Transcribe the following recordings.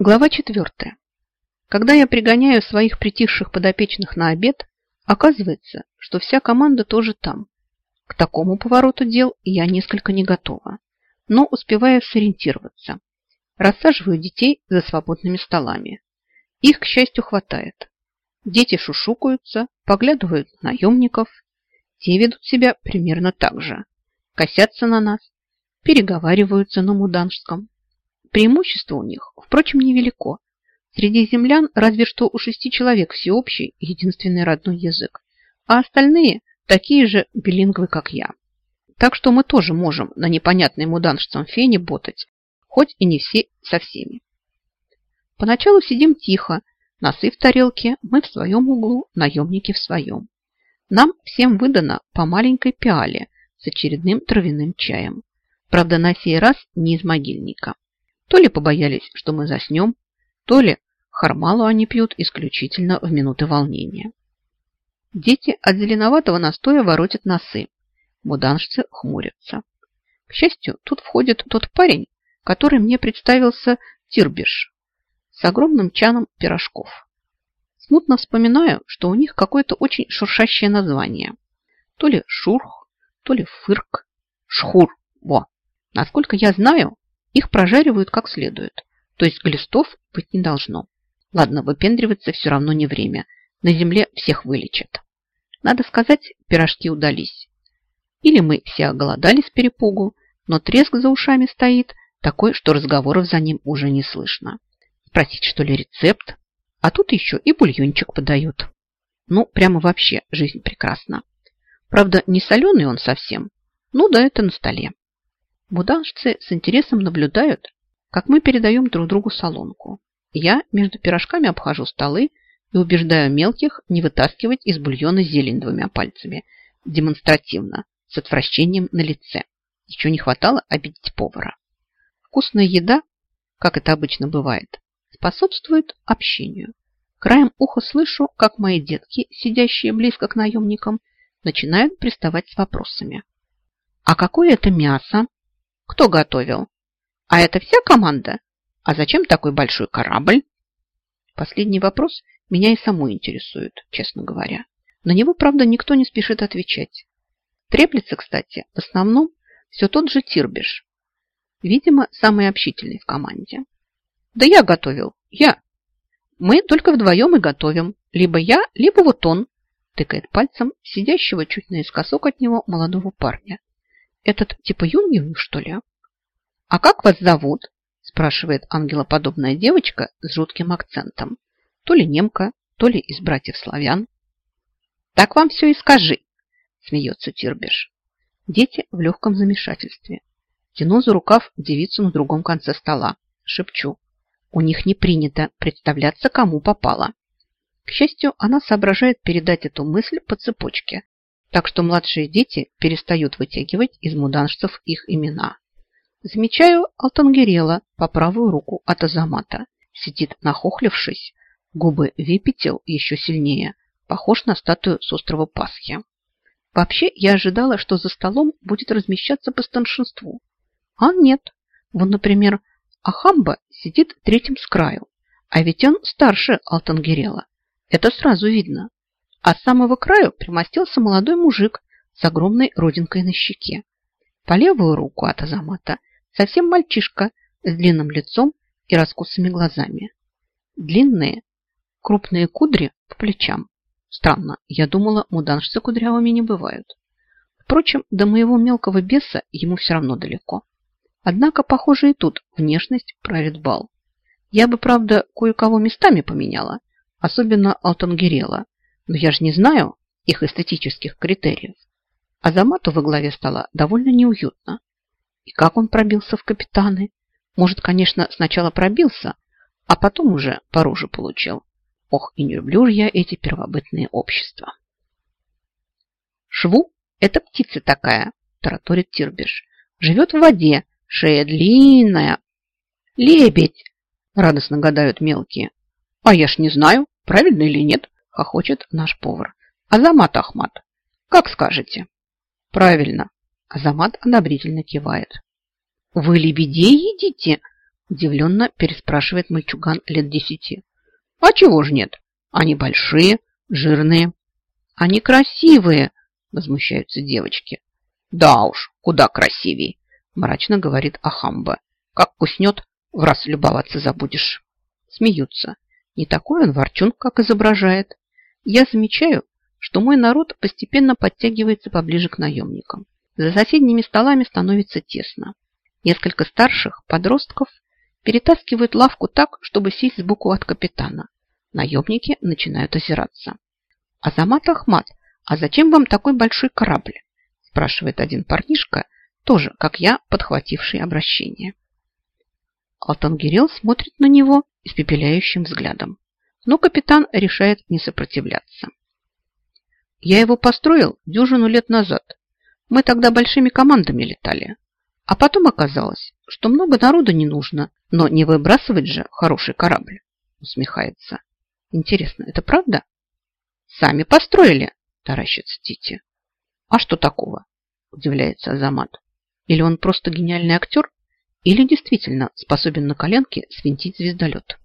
Глава четвертая. Когда я пригоняю своих притихших подопечных на обед, оказывается, что вся команда тоже там. К такому повороту дел я несколько не готова, но успеваю сориентироваться. Рассаживаю детей за свободными столами. Их, к счастью, хватает. Дети шушукаются, поглядывают на наемников. Те ведут себя примерно так же. Косятся на нас, переговариваются на муданжском. Преимущество у них, впрочем, невелико. Среди землян разве что у шести человек всеобщий единственный родной язык, а остальные такие же билингвы, как я. Так что мы тоже можем на непонятной муданжцам фене ботать, хоть и не все со всеми. Поначалу сидим тихо, носы в тарелке, мы в своем углу, наемники в своем. Нам всем выдано по маленькой пиале с очередным травяным чаем. Правда, на сей раз не из могильника. То ли побоялись, что мы заснем, то ли хармалу они пьют исключительно в минуты волнения. Дети от зеленоватого настоя воротят носы. Муданжцы хмурятся. К счастью, тут входит тот парень, который мне представился Тирбиш с огромным чаном пирожков. Смутно вспоминаю, что у них какое-то очень шуршащее название. То ли шурх, то ли фырк, шхур. Во! Насколько я знаю, их прожаривают как следует, то есть глистов быть не должно. Ладно, выпендриваться все равно не время. На земле всех вылечат. Надо сказать, пирожки удались. Или мы все оголодали с перепугу, но треск за ушами стоит такой, что разговоров за ним уже не слышно. Спросить, что ли, рецепт? А тут еще и бульончик подают. Ну, прямо вообще жизнь прекрасна. Правда, не соленый он совсем. Ну да, это на столе. Буданжцы с интересом наблюдают, как мы передаем друг другу солонку. Я между пирожками обхожу столы и убеждаю мелких не вытаскивать из бульона зелень двумя пальцами, демонстративно, с отвращением на лице. Еще не хватало обидеть повара. Вкусная еда, как это обычно бывает, способствует общению. Краем уха слышу, как мои детки, сидящие близко к наемникам, начинают приставать с вопросами. «А какое это мясо?» Кто готовил? А это вся команда? А зачем такой большой корабль? Последний вопрос меня и саму интересует, честно говоря. На него, правда, никто не спешит отвечать. Треплется, кстати, в основном все тот же Тирбиш. Видимо, самый общительный в команде. Да я готовил. Я. Мы только вдвоем и готовим. Либо я, либо вот он. Тыкает пальцем сидящего чуть наискосок от него молодого парня. Этот типа Юнгин, что ли? А как вас зовут? Спрашивает ангелоподобная девочка с жутким акцентом. То ли немка, то ли из братьев славян. Так вам все и скажи, смеется Тирбиш. Дети в легком замешательстве. Тяну за рукав девицу на другом конце стола. Шепчу. У них не принято представляться, кому попало. К счастью, она соображает передать эту мысль по цепочке, так что младшие дети перестают вытягивать из муданшцев их имена. Замечаю Алтангерела по правую руку от Азамата. Сидит нахохлившись, губы выпятил еще сильнее, похож на статую с острова Пасхи. Вообще, я ожидала, что за столом будет размещаться по старшинству. А нет. Вон, например, Ахамба сидит третьим с краю, а ведь он старше Алтангерела. Это сразу видно а с самого краю примостился молодой мужик с огромной родинкой на щеке. По левую руку от Азамата совсем мальчишка с длинным лицом и раскосыми глазами. Длинные, крупные кудри по плечам. Странно, я думала, муданшцы кудрявыми не бывают. Впрочем, до моего мелкого беса ему все равно далеко. Однако, похоже, и тут внешность правит бал. Я бы, правда, кое-кого местами поменяла, особенно Алтангерела, но я же не знаю их эстетических критериев. А Замату во главе стола довольно неуютно. И как он пробился в капитаны? Может, конечно, сначала пробился, а потом уже по роже получил. Ох, и не люблю я эти первобытные общества. Шву – это птица такая, тараторит Тирбиш. Живет в воде, шея длинная. Лебедь, радостно гадают мелкие. А я ж не знаю, правильно или нет хохочет наш повар. Азамат Ахмат, как скажете? Правильно. Азамат одобрительно кивает. Вы лебедей едите? Удивленно переспрашивает мальчуган лет десяти. А чего ж нет? Они большие, жирные. Они красивые, возмущаются девочки. Да уж, куда красивей, мрачно говорит Ахамба. Как куснет, в раз любоваться забудешь. Смеются. Не такой он ворчун, как изображает. Я замечаю, что мой народ постепенно подтягивается поближе к наемникам. За соседними столами становится тесно. Несколько старших подростков перетаскивают лавку так, чтобы сесть сбоку от капитана. Наемники начинают озираться. «Азамат Ахмат, а зачем вам такой большой корабль?» спрашивает один парнишка, тоже, как я, подхвативший обращение. Алтангирел смотрит на него испепеляющим взглядом, но капитан решает не сопротивляться. Я его построил дюжину лет назад. Мы тогда большими командами летали. А потом оказалось, что много народу не нужно, но не выбрасывать же хороший корабль. Усмехается. Интересно, это правда? Сами построили, таращится Тити. А что такого? Удивляется Азамат. Или он просто гениальный актер, или действительно способен на коленке свинтить звездолет.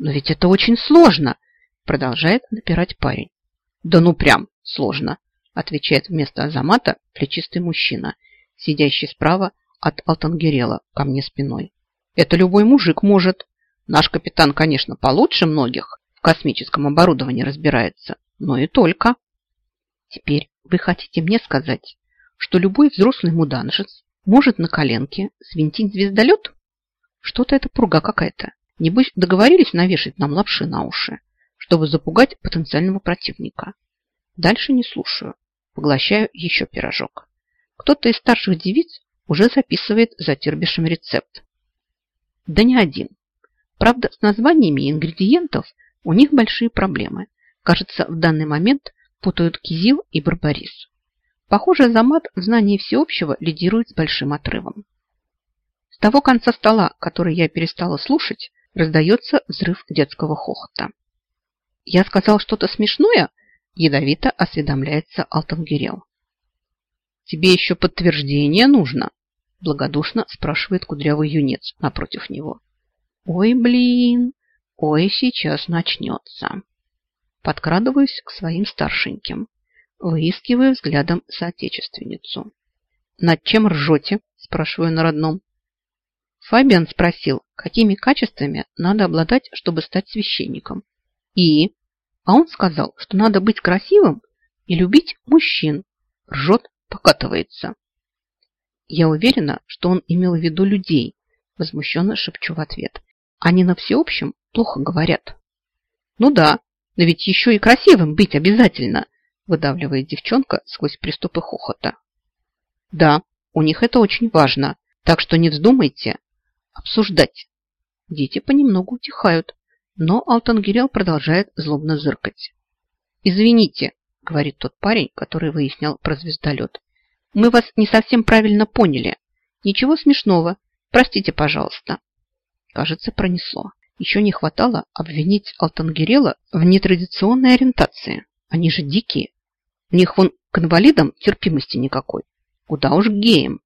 Но ведь это очень сложно, продолжает напирать парень. Да ну прям сложно, отвечает вместо Азамата плечистый мужчина, сидящий справа от Алтангерела ко мне спиной. Это любой мужик может. Наш капитан, конечно, получше многих в космическом оборудовании разбирается, но и только. Теперь вы хотите мне сказать, что любой взрослый муданжец может на коленке свинтить звездолет? Что-то это пурга какая-то. Небось, договорились навешать нам лапши на уши чтобы запугать потенциального противника. Дальше не слушаю. Поглощаю еще пирожок. Кто-то из старших девиц уже записывает за тербишем рецепт. Да не один. Правда, с названиями ингредиентов у них большие проблемы. Кажется, в данный момент путают кизил и барбарис. Похоже, Замат в знании всеобщего лидирует с большим отрывом. С того конца стола, который я перестала слушать, раздается взрыв детского хохота. Я сказал что-то смешное? Ядовито осведомляется Алтангирел. Тебе еще подтверждение нужно? Благодушно спрашивает кудрявый юнец напротив него. Ой, блин, ой, сейчас начнется. Подкрадываюсь к своим старшеньким. Выискиваю взглядом соотечественницу. «Над чем ржете?» – спрашиваю на родном. Фабиан спросил, какими качествами надо обладать, чтобы стать священником. И? А он сказал, что надо быть красивым и любить мужчин. Ржет, покатывается. Я уверена, что он имел в виду людей, возмущенно шепчу в ответ. Они на всеобщем плохо говорят. Ну да, но ведь еще и красивым быть обязательно, выдавливает девчонка сквозь приступы хохота. Да, у них это очень важно, так что не вздумайте обсуждать. Дети понемногу утихают, но Алтангирел продолжает злобно зыркать. «Извините», — говорит тот парень, который выяснял про звездолет. «Мы вас не совсем правильно поняли. Ничего смешного. Простите, пожалуйста». Кажется, пронесло. Еще не хватало обвинить Алтангирела в нетрадиционной ориентации. Они же дикие. У них вон к инвалидам терпимости никакой. Куда уж геям.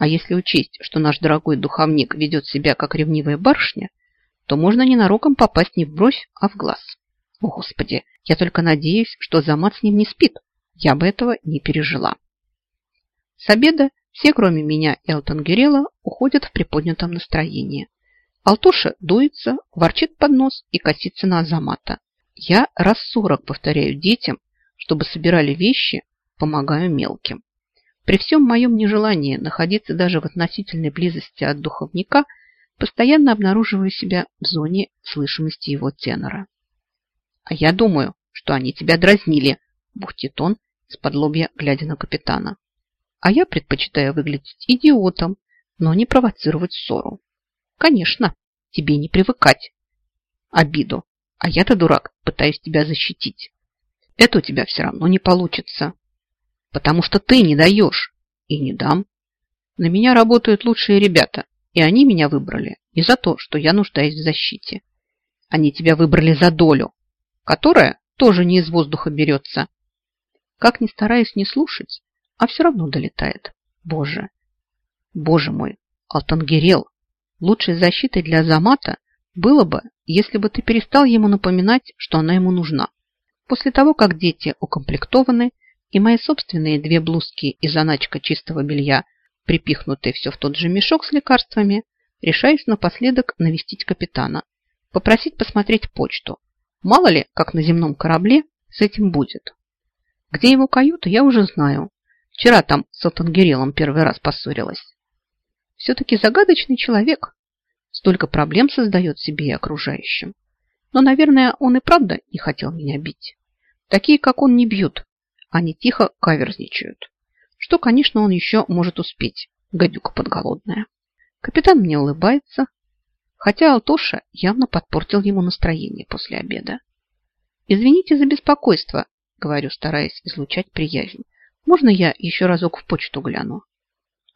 А если учесть, что наш дорогой духовник ведет себя как ревнивая барышня, то можно ненароком попасть не в бровь, а в глаз. О, Господи, я только надеюсь, что Замат с ним не спит. Я бы этого не пережила. С обеда все, кроме меня и Алтангерела, уходят в приподнятом настроении. Алтуша дуется, ворчит под нос и косится на Азамата. Я раз сорок повторяю детям, чтобы собирали вещи, помогаю мелким. При всем моем нежелании находиться даже в относительной близости от духовника – постоянно обнаруживаю себя в зоне слышимости его тенора. «А я думаю, что они тебя дразнили», – бухтит он, с-под лобья глядя на капитана. «А я предпочитаю выглядеть идиотом, но не провоцировать ссору. Конечно, тебе не привыкать. Обиду. А я-то, дурак, пытаюсь тебя защитить. Это у тебя все равно не получится. Потому что ты не даешь. И не дам. На меня работают лучшие ребята. И они меня выбрали не за то, что я нуждаюсь в защите. Они тебя выбрали за долю, которая тоже не из воздуха берется. Как ни стараюсь не слушать, а все равно долетает. Боже, боже мой, Алтангерел, Лучшей защитой для Замата было бы, если бы ты перестал ему напоминать, что она ему нужна. После того, как дети укомплектованы, и мои собственные две блузки и заначка чистого белья, припихнутые все в тот же мешок с лекарствами, решаюсь напоследок навестить капитана, попросить посмотреть почту. Мало ли, как на земном корабле с этим будет. Где его каюта, я уже знаю. Вчера там с Отангерелом первый раз поссорилась. Все-таки загадочный человек. Столько проблем создает себе и окружающим. Но, наверное, он и правда не хотел меня бить. Такие, как он, не бьют. Они тихо каверзничают. Что, конечно, он еще может успеть. Гадюка подголодная. Капитан мне улыбается, хотя Алтоша явно подпортил ему настроение после обеда. «Извините за беспокойство», — говорю, стараясь излучать приязнь. «Можно я еще разок в почту гляну?»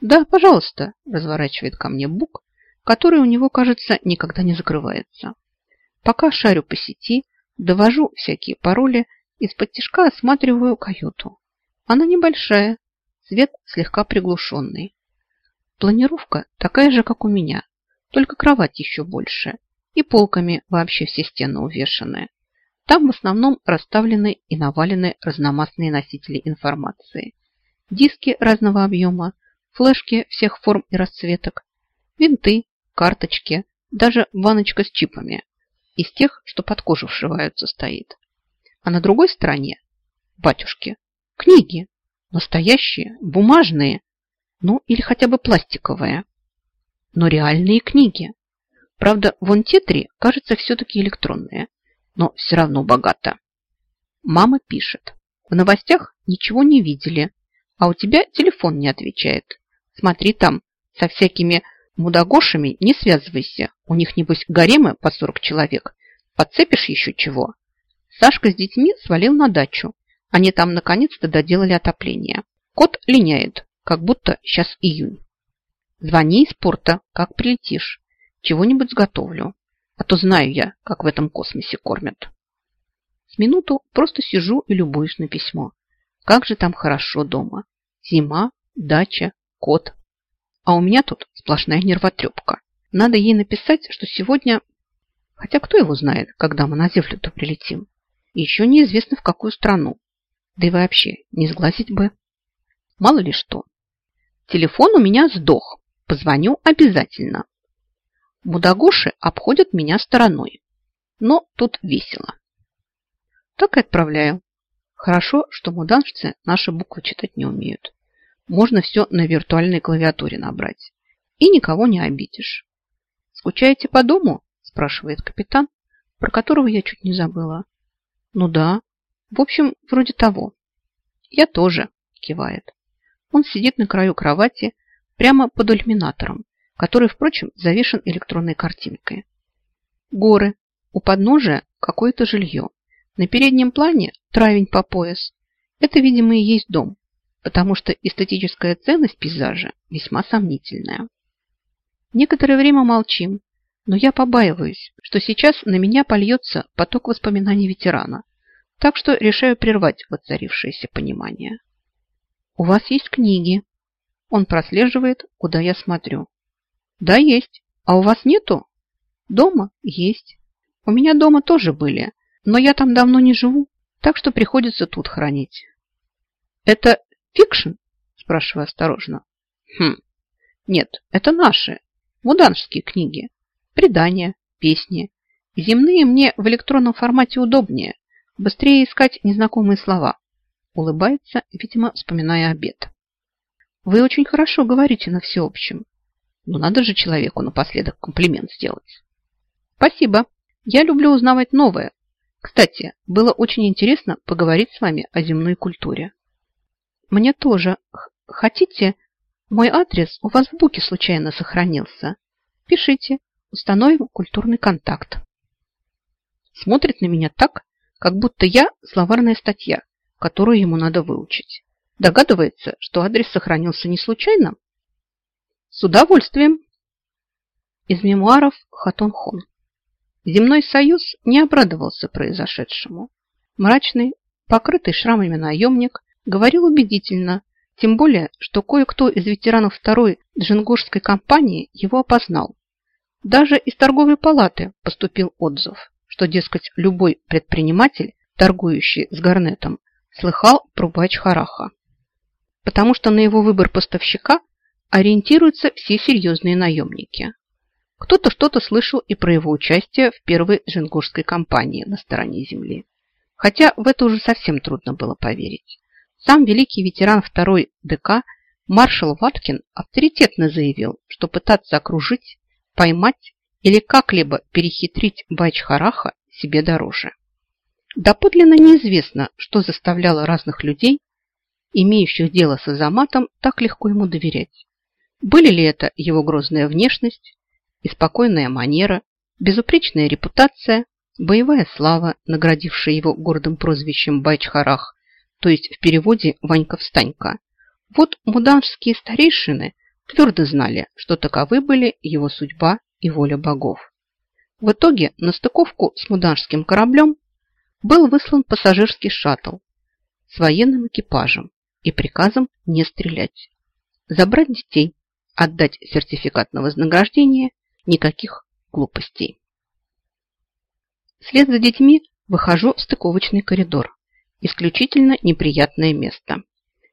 «Да, пожалуйста», — разворачивает ко мне Бук, который у него, кажется, никогда не закрывается. Пока шарю по сети, довожу всякие пароли, из-под тяжка осматриваю каюту. Она небольшая, свет слегка приглушенный. Планировка такая же, как у меня, только кровать еще больше и полками вообще все стены увешаны. Там в основном расставлены и навалены разномастные носители информации. Диски разного объема, флешки всех форм и расцветок, винты, карточки, даже баночка с чипами. Из тех, что под кожу вшиваются, стоит. А на другой стороне, батюшки, книги. Настоящие, бумажные, ну или хотя бы пластиковые но реальные книги. Правда, вон те три, кажется, все-таки электронные, но все равно богато. Мама пишет. В новостях ничего не видели, а у тебя телефон не отвечает. Смотри там, со всякими мудагошами не связывайся. У них, небось, гаремы по 40 человек. Подцепишь еще чего? Сашка с детьми свалил на дачу. Они там наконец-то доделали отопление. Кот линяет, как будто сейчас июнь. Звони из порта, как прилетишь. Чего-нибудь сготовлю. А то знаю я, как в этом космосе кормят. С минуту просто сижу и любуюсь на письмо. Как же там хорошо дома. Зима, дача, кот. А у меня тут сплошная нервотрепка. Надо ей написать, что сегодня... Хотя кто его знает, когда мы на землю-то прилетим. И еще неизвестно в какую страну. Да и вообще, не сглазить бы. Мало ли что. Телефон у меня сдох. Позвоню обязательно. Мудагоши обходят меня стороной. Но тут весело. Так и отправляю. Хорошо, что муданжцы наши буквы читать не умеют. Можно все на виртуальной клавиатуре набрать. И никого не обидишь. «Скучаете по дому?» – спрашивает капитан, про которого я чуть не забыла. «Ну да. В общем, вроде того». «Я тоже», – кивает. Он сидит на краю кровати, прямо под иллюминатором, который, впрочем, завешен электронной картинкой. Горы. У подножия какое-то жилье. На переднем плане травень по пояс. Это, видимо, и есть дом, потому что эстетическая ценность пейзажа весьма сомнительная. Некоторое время молчим, но я побаиваюсь, что сейчас на меня польется поток воспоминаний ветерана, так что решаю прервать воцарившееся понимание. «У вас есть книги», он прослеживает, куда я смотрю. Да, есть. А у вас нету? Дома? Есть. У меня дома тоже были, но я там давно не живу, так что приходится тут хранить. Это fiction? Спрашиваю осторожно. Хм. Нет, это наши, муданские книги. Предания, песни. Земные мне в электронном формате удобнее. Быстрее искать незнакомые слова. Улыбается, видимо, вспоминая обед. Вы очень хорошо говорите на всеобщем. Но надо же человеку напоследок комплимент сделать. Спасибо. Я люблю узнавать новое. Кстати, было очень интересно поговорить с вами о земной культуре. Мне тоже. Хотите? Мой адрес у вас в буке случайно сохранился. Пишите. Установим культурный контакт. Смотрит на меня так, как будто я словарная статья, которую ему надо выучить. Догадывается, что адрес сохранился не случайно? С удовольствием. Из мемуаров Хатон Хон. Земной союз не обрадовался произошедшему. Мрачный, покрытый шрамами наемник говорил убедительно, тем более, что кое-кто из ветеранов второй джингурской компании его опознал. Даже из торговой палаты поступил отзыв, что, дескать, любой предприниматель, торгующий с гарнетом, слыхал про Бач-Хараха. Потому что на его выбор поставщика ориентируются все серьезные наемники. Кто-то что-то слышал и про его участие в первой джингурской кампании на стороне земли. Хотя в это уже совсем трудно было поверить. Сам великий ветеран второй ДК маршал Ваткин авторитетно заявил, что пытаться окружить поймать или как-либо перехитрить Байчхараха себе дороже. Доподлинно неизвестно, что заставляло разных людей, имеющих дело с Азаматом, так легко ему доверять. Были ли это его грозная внешность и спокойная манера, безупречная репутация, боевая слава, наградившая его гордым прозвищем Байчхарах, то есть в переводе «Ванька-встанька». Вот муданские старейшины твердо знали, что таковы были его судьба и воля богов. В итоге на стыковку с муданским кораблем был выслан пассажирский шаттл с военным экипажем и приказом не стрелять. Забрать детей, отдать сертификат на вознаграждение, никаких глупостей. Вслед за детьми выхожу в стыковочный коридор. Исключительно неприятное место.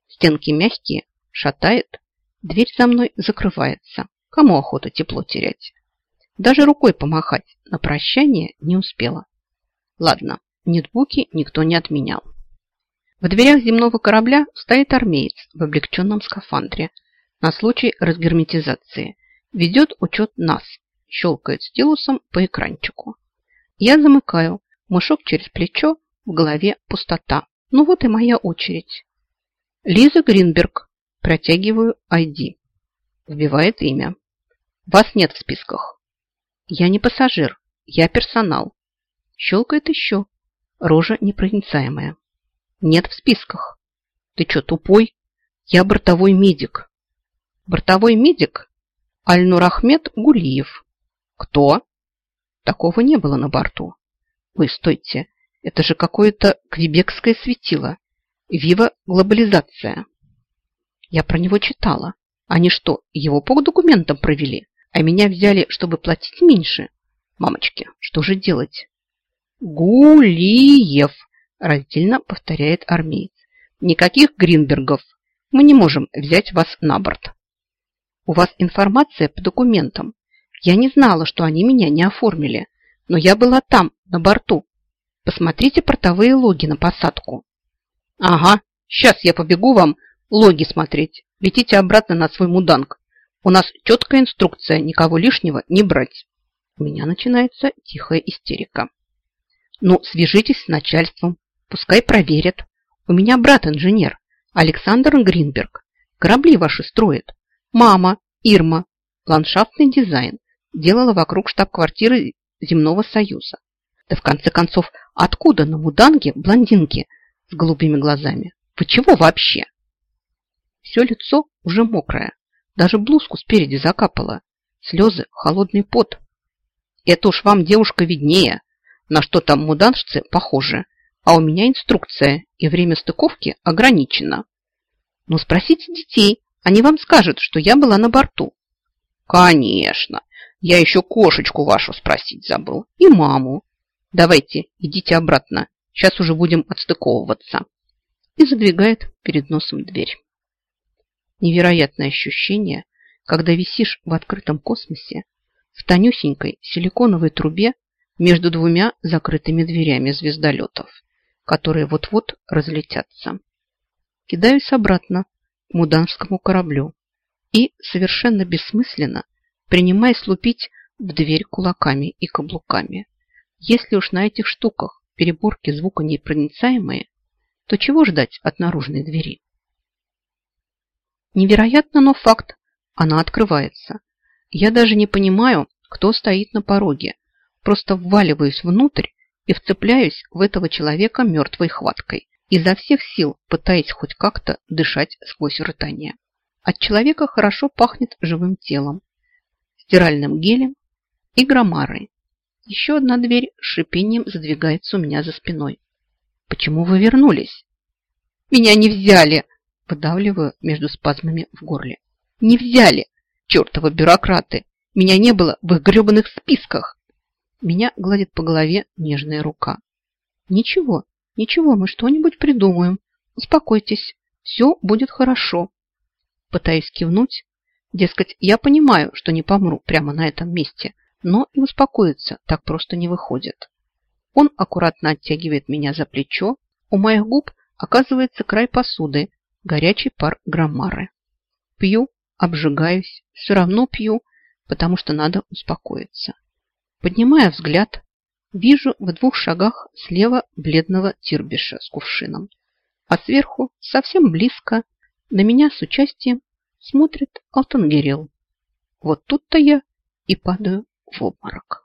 Стенки мягкие, шатает, Дверь за мной закрывается. Кому охота тепло терять? Даже рукой помахать на прощание не успела. Ладно, нетбуки никто не отменял. В дверях земного корабля стоит армеец в облегченном скафандре на случай разгерметизации. Ведет учет нас, щелкает стилусом по экранчику. Я замыкаю, мышок через плечо, в голове пустота. Ну вот и моя очередь. Лиза Гринберг, Протягиваю ID. Вбивает имя. Вас нет в списках. Я не пассажир, я персонал. Щелкает еще. Рожа непроницаемая. Нет в списках. Ты что, тупой? Я бортовой медик. Бортовой медик? Альнур Ахмед Гулиев. Кто? Такого не было на борту. Вы стойте, это же какое-то квебекское светило. Вива глобализация. Я про него читала. Они что, его по документам провели, а меня взяли, чтобы платить меньше? Мамочки, что же делать? Гулиев, раздельно повторяет армеец. Никаких Гринбергов. Мы не можем взять вас на борт. У вас информация по документам. Я не знала, что они меня не оформили, но я была там, на борту. Посмотрите портовые логи на посадку. Ага, сейчас я побегу вам Логи смотреть. Летите обратно на свой муданг. У нас четкая инструкция никого лишнего не брать. У меня начинается тихая истерика. Ну, свяжитесь с начальством. Пускай проверят. У меня брат инженер. Александр Гринберг. Корабли ваши строит. Мама, Ирма. Ландшафтный дизайн. Делала вокруг штаб-квартиры Земного Союза. Да в конце концов, откуда на муданге блондинки с голубыми глазами? Вы чего вообще? Все лицо уже мокрое. Даже блузку спереди закапало. Слезы, холодный пот. Это уж вам, девушка, виднее. На что там муданшцы похожи. А у меня инструкция, и время стыковки ограничено. Ну, спросите детей. Они вам скажут, что я была на борту. Конечно. Я еще кошечку вашу спросить забыл. И маму. Давайте, идите обратно. Сейчас уже будем отстыковываться. И задвигает перед носом дверь. Невероятное ощущение, когда висишь в открытом космосе в тонюсенькой силиконовой трубе между двумя закрытыми дверями звездолетов, которые вот-вот разлетятся. Кидаюсь обратно к муданскому кораблю и, совершенно бессмысленно, принимаясь лупить в дверь кулаками и каблуками. Если уж на этих штуках переборки звука непроницаемые, то чего ждать от наружной двери? Невероятно, но факт. Она открывается. Я даже не понимаю, кто стоит на пороге. Просто вваливаюсь внутрь и вцепляюсь в этого человека мертвой хваткой, изо всех сил пытаясь хоть как-то дышать сквозь рытание. От человека хорошо пахнет живым телом, стиральным гелем и громарой. Еще одна дверь с шипением задвигается у меня за спиной. «Почему вы вернулись?» «Меня не взяли!» Выдавливаю между спазмами в горле. Не взяли, чертовы бюрократы. Меня не было в их гребаных списках. Меня гладит по голове нежная рука. Ничего, ничего, мы что-нибудь придумаем. Успокойтесь, все будет хорошо. Пытаюсь кивнуть. Дескать, я понимаю, что не помру прямо на этом месте, но и успокоиться так просто не выходит. Он аккуратно оттягивает меня за плечо. У моих губ оказывается край посуды, горячий пар граммары. Пью, обжигаюсь, все равно пью, потому что надо успокоиться. Поднимая взгляд, вижу в двух шагах слева бледного тирбиша с кувшином, а сверху, совсем близко, на меня с участием смотрит Алтангерел. Вот тут-то я и падаю в обморок.